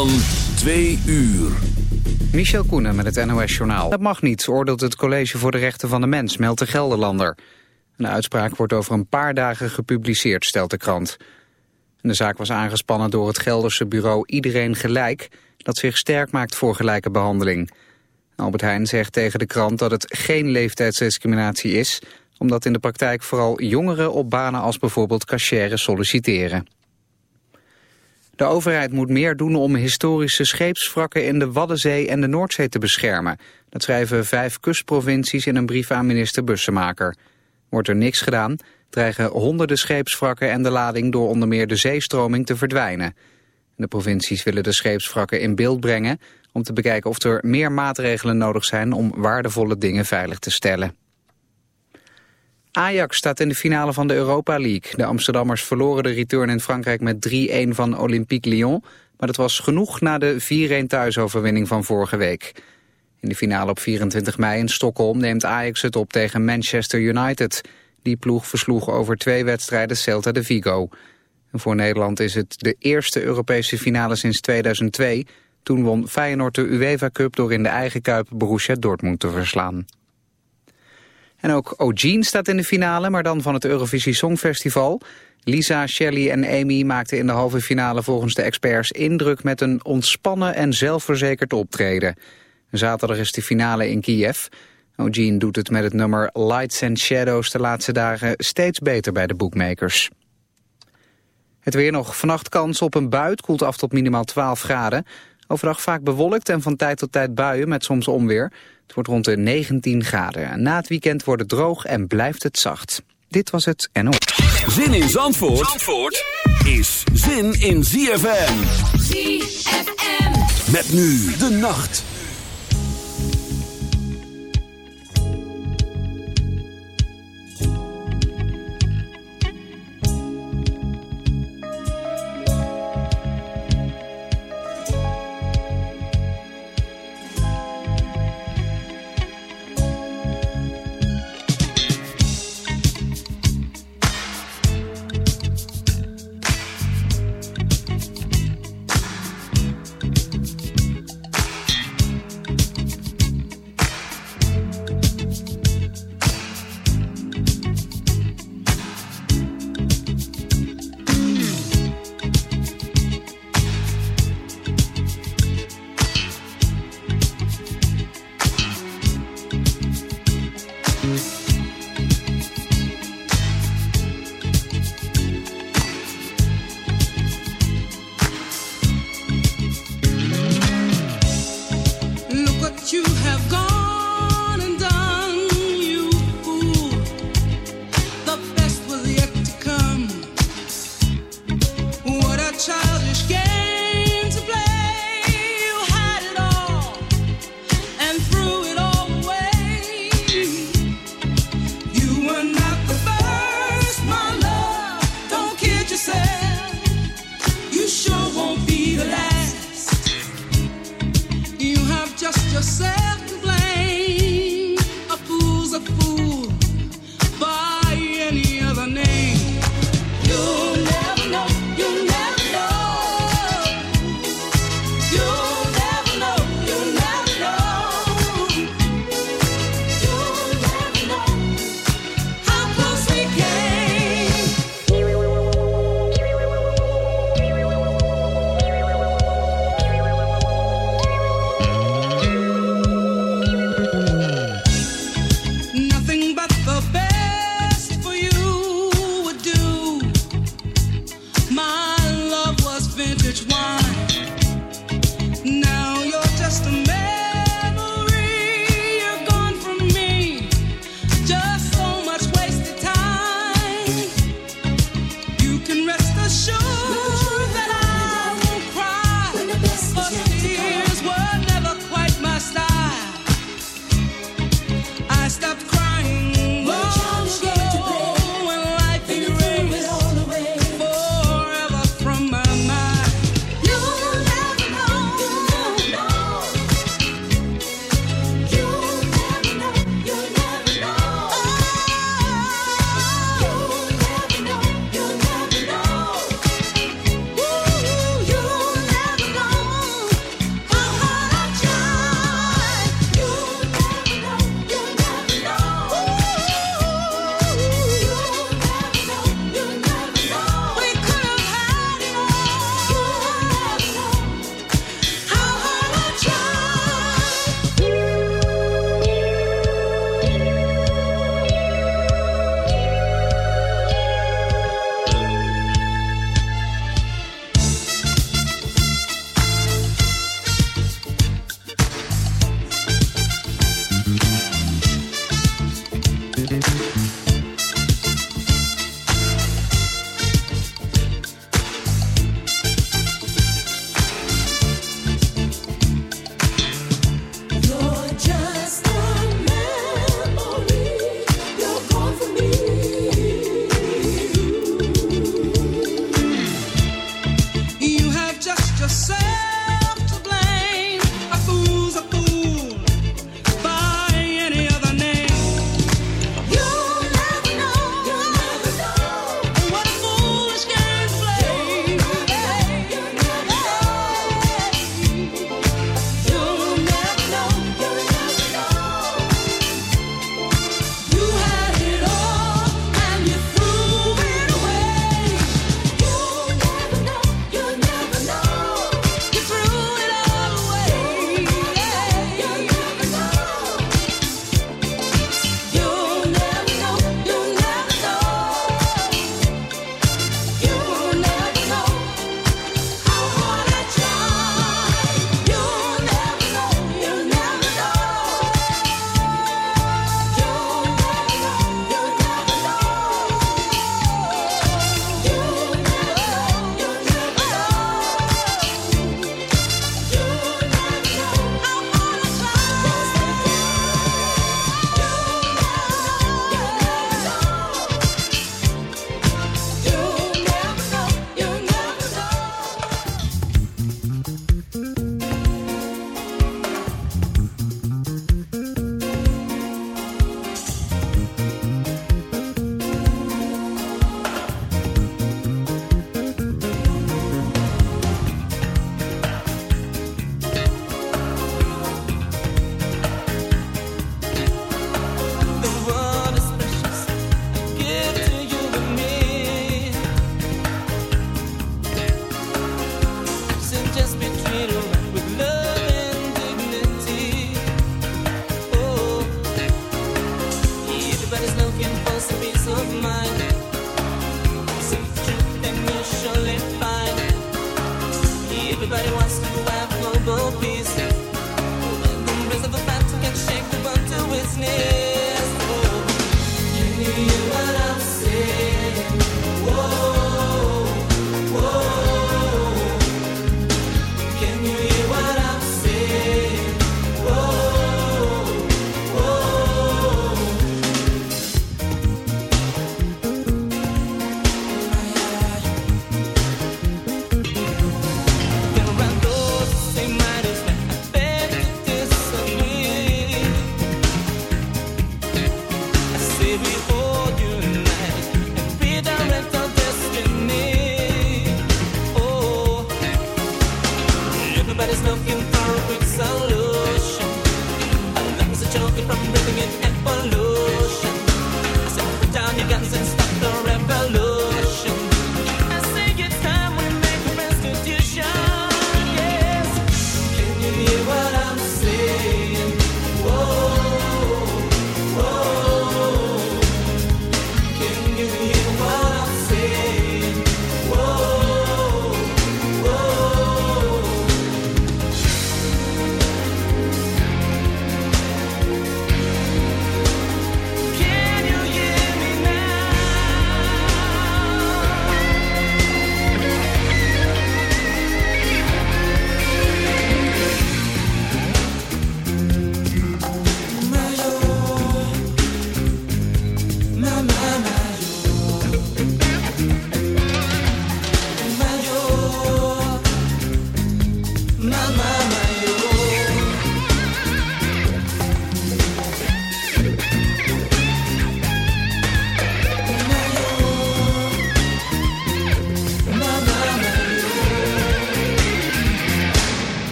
van twee uur. Michel Koenen met het NOS-journaal. Dat mag niet, oordeelt het College voor de Rechten van de Mens, meldt de Gelderlander. Een uitspraak wordt over een paar dagen gepubliceerd, stelt de krant. De zaak was aangespannen door het Gelderse bureau Iedereen Gelijk... dat zich sterk maakt voor gelijke behandeling. Albert Heijn zegt tegen de krant dat het geen leeftijdsdiscriminatie is... omdat in de praktijk vooral jongeren op banen als bijvoorbeeld cashier solliciteren. De overheid moet meer doen om historische scheepswrakken in de Waddenzee en de Noordzee te beschermen. Dat schrijven vijf kustprovincies in een brief aan minister Bussemaker. Wordt er niks gedaan, dreigen honderden scheepswrakken en de lading door onder meer de zeestroming te verdwijnen. De provincies willen de scheepswrakken in beeld brengen om te bekijken of er meer maatregelen nodig zijn om waardevolle dingen veilig te stellen. Ajax staat in de finale van de Europa League. De Amsterdammers verloren de return in Frankrijk met 3-1 van Olympique Lyon. Maar dat was genoeg na de 4-1 thuisoverwinning van vorige week. In de finale op 24 mei in Stockholm neemt Ajax het op tegen Manchester United. Die ploeg versloeg over twee wedstrijden Celta de Vigo. En voor Nederland is het de eerste Europese finale sinds 2002. Toen won Feyenoord de UEFA Cup door in de eigen kuip Borussia Dortmund te verslaan. En ook O'Gene staat in de finale, maar dan van het Eurovisie Songfestival. Lisa, Shelley en Amy maakten in de halve finale volgens de experts indruk met een ontspannen en zelfverzekerd optreden. Zaterdag is de finale in Kiev. O'Gene doet het met het nummer Lights and Shadows de laatste dagen steeds beter bij de bookmakers. Het weer nog. Vannacht kans op een bui. koelt af tot minimaal 12 graden. Overdag vaak bewolkt en van tijd tot tijd buien met soms onweer. Het wordt rond de 19 graden. Na het weekend wordt het droog en blijft het zacht. Dit was het NO. Zin in Zandvoort, Zandvoort is zin in ZFM. ZFM. Met nu de nacht.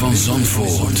van Zandvoort.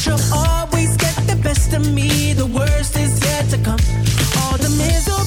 She'll always get the best of me. The worst is yet to come. All the misery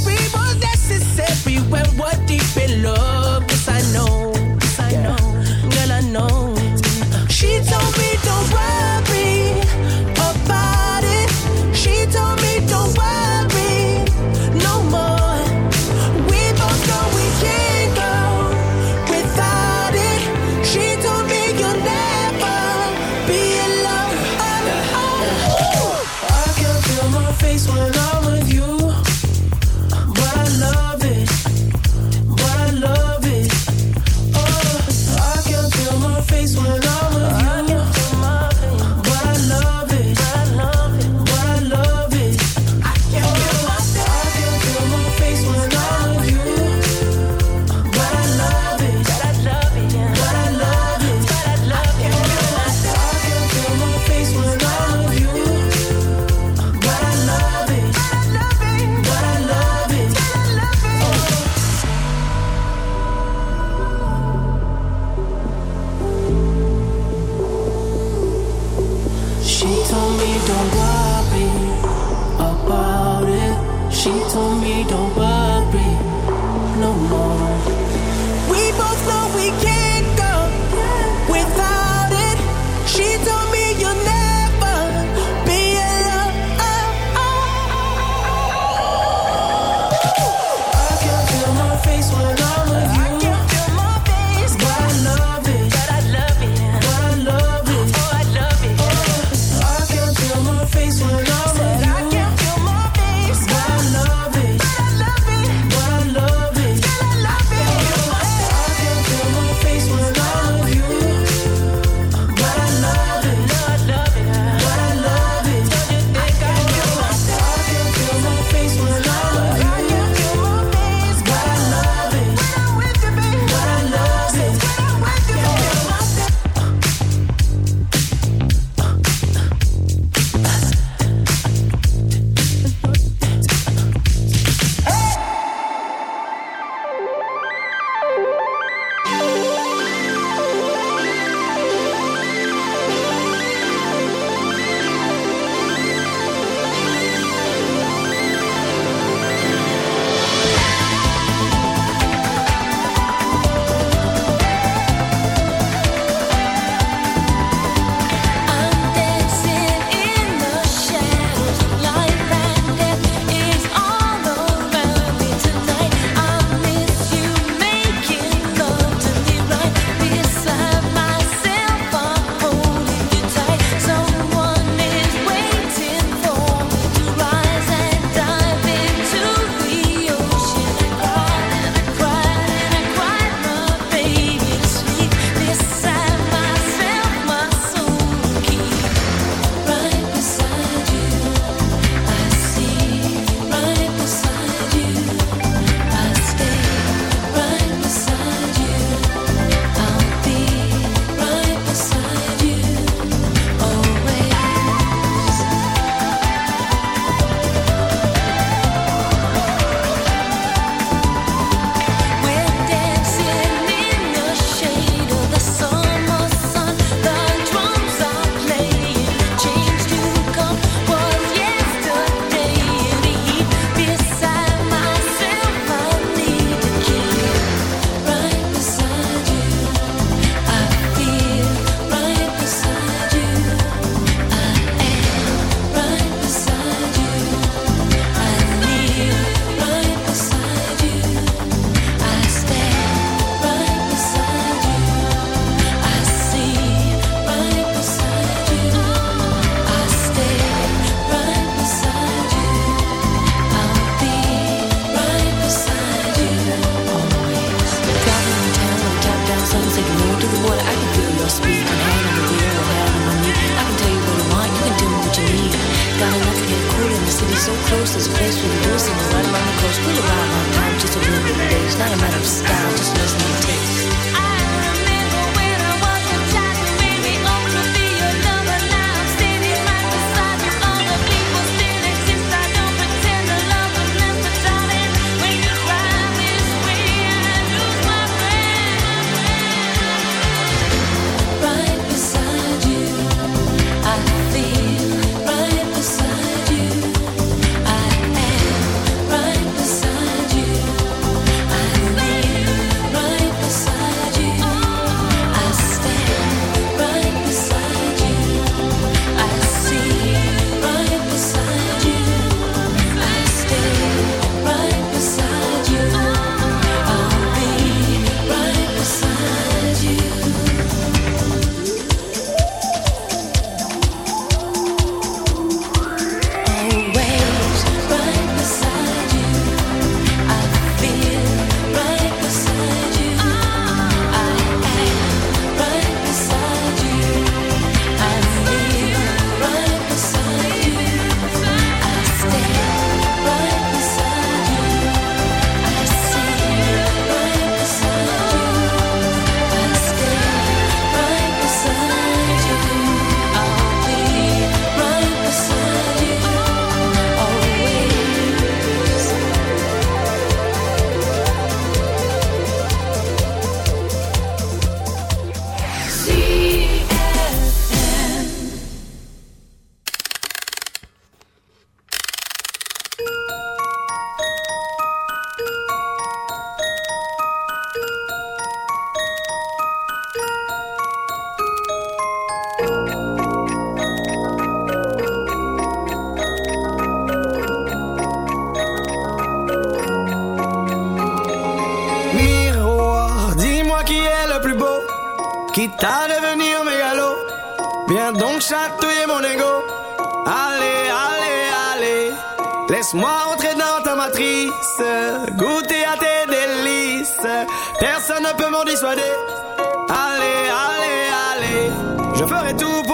Allez, allez, allez. Je ferai tout pour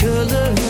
color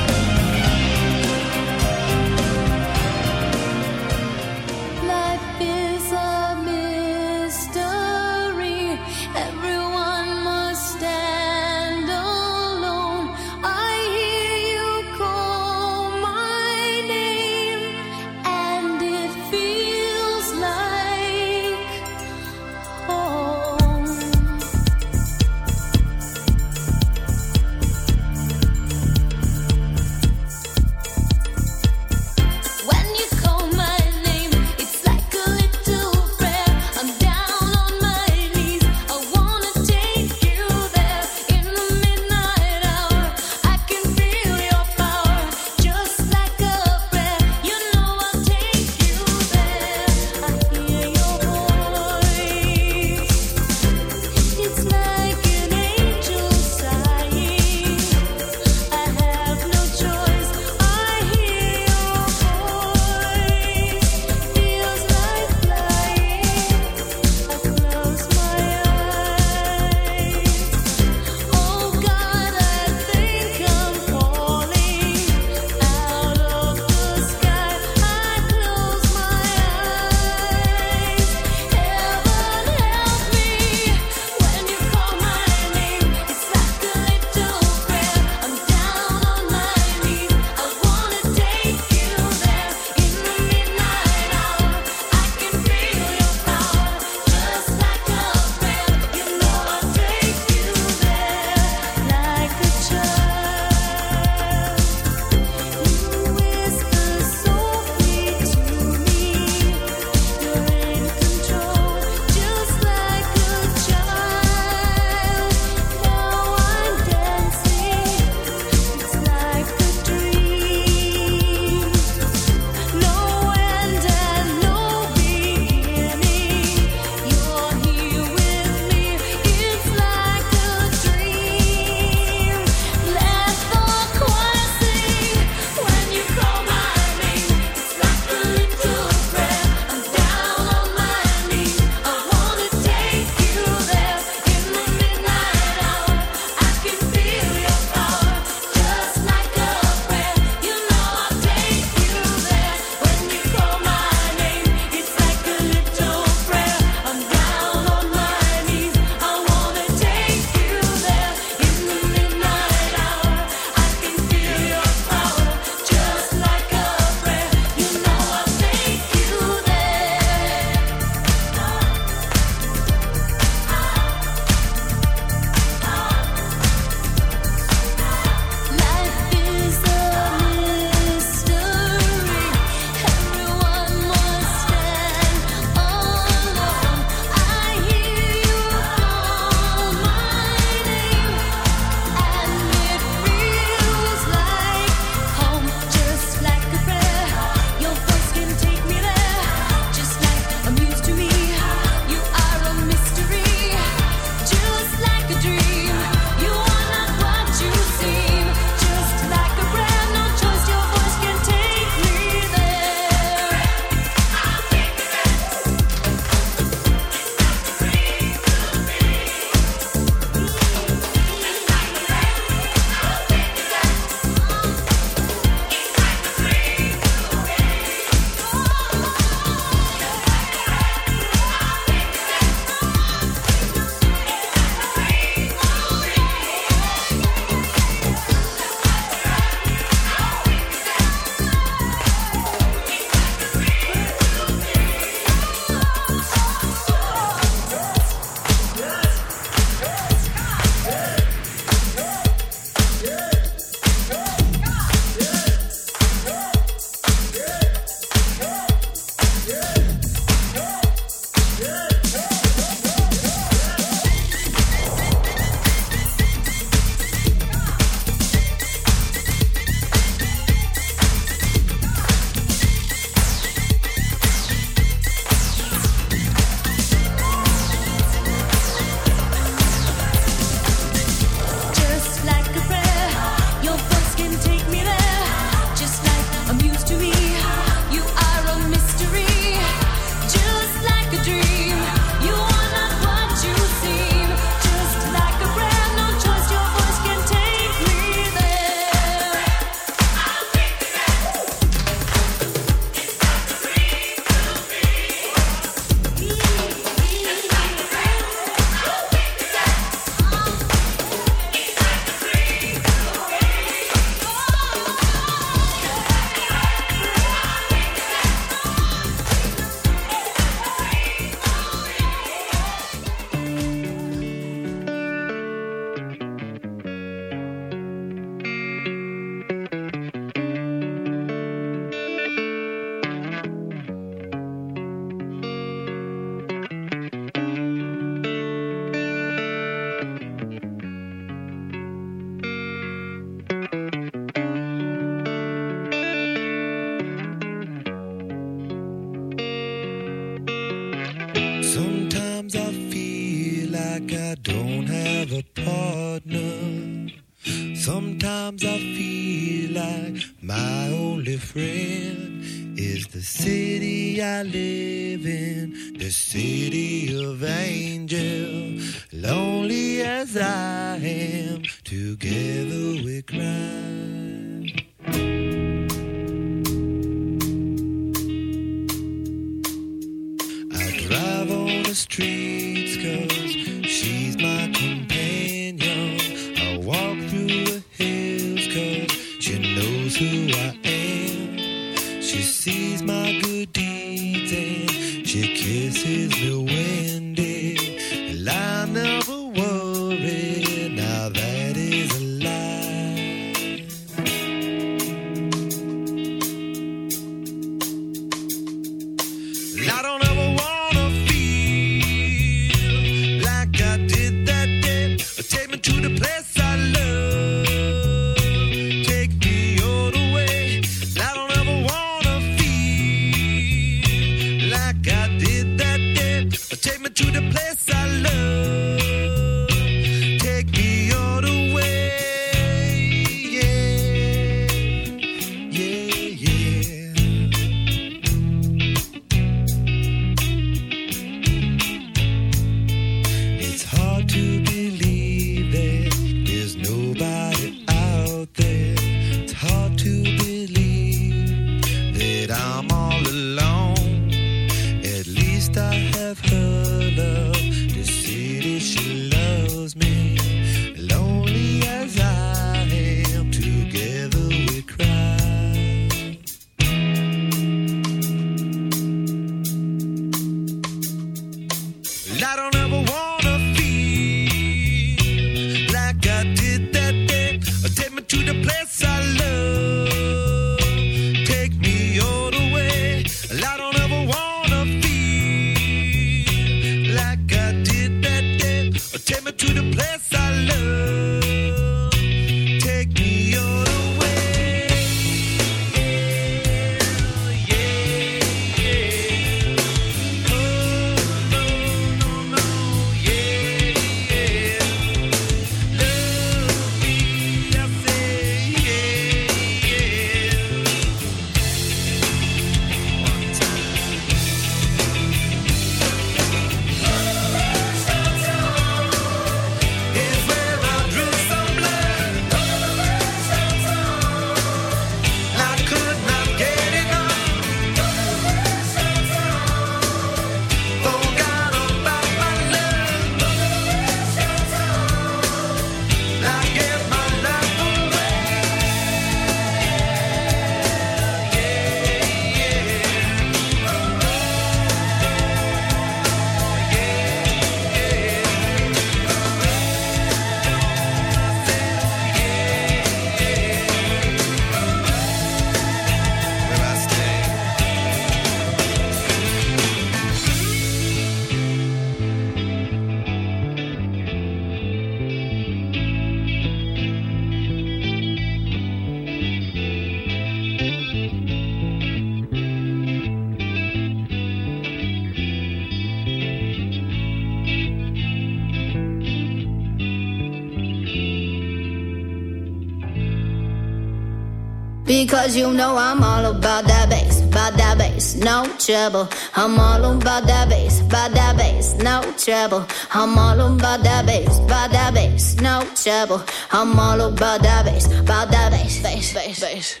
Cause you know I'm all about that bass, about that bass, no trouble. I'm all about that bass, about that bass, no trouble. I'm all about that bass, about that bass, no trouble. I'm all about that bass, about that bass, bass, bass, bass.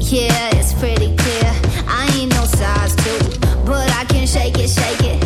Yeah, it's pretty clear. I ain't no size two, but I can shake it, shake it.